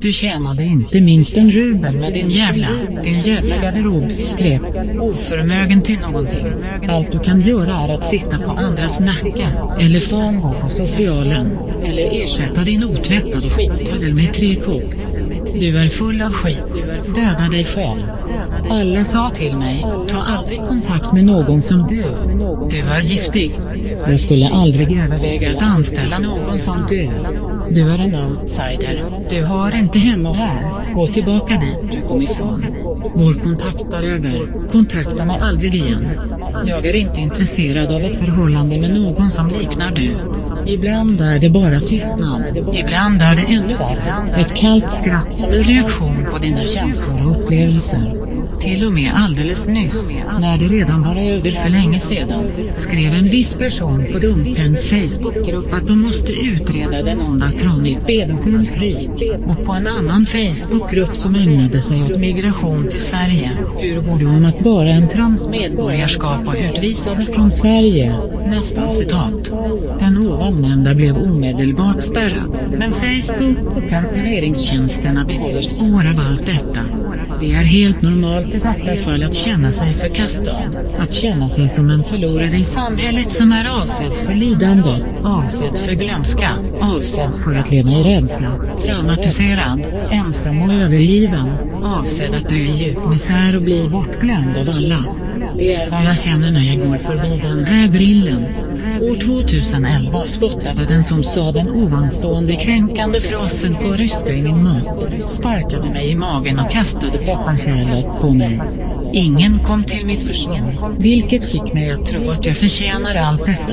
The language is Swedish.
Du tjänade inte minst en rubel med din jävla, din jävla garderobsskräp. Oförmögen till någonting. Allt du kan göra är att sitta på andras nacke, eller fan gå på socialen, eller ersätta din otvättade skitstövel med tre kok. Du är full av skit. Döda dig själv. Alla sa till mig, ta aldrig kontakt med någon som du. Du är giftig. Jag skulle aldrig överväga att anställa någon som du. Du är en outsider. Du hör inte hemma här. Gå tillbaka dit du kom ifrån. Vår kontakt är över. Kontakta mig aldrig igen. Jag är inte intresserad av ett förhållande med någon som liknar du. Ibland är det bara tystnad. Ibland är det ännu värre. Ett kallt skratt som en reaktion på dina känslor och upplevelser. Till och med alldeles nyss, när det redan var över för länge sedan, skrev en viss person på Dumpens Facebookgrupp att de måste utreda den onda Tronny pedofil freak, och på en annan Facebookgrupp som ägnade sig åt migration till Sverige, hur går det om att bara en transmedborgarskap och utvisade från Sverige? Nästan citat. Den ovannämnda blev omedelbart spärrad, men Facebook och arkiveringstjänsterna behåller spår av allt detta. Det är helt normalt i detta fall att känna sig förkastad, att känna sig som en förlorare i samhället som är avsedd för lidande, avsedd för glömska, avsedd för att leva i rädsla, traumatiserad, ensam och övergiven, avsedd att dö i djup misär och bli bortglömd av alla. Det är vad jag känner när jag går förbi den här grillen. År 2011 spottade den som sa den ovanstående kränkande frasen på ryska i min mun, sparkade mig i magen och kastade pepparkärlet på mig. Ingen kom till mitt försvar, vilket fick mig att tro att jag förtjänar allt detta.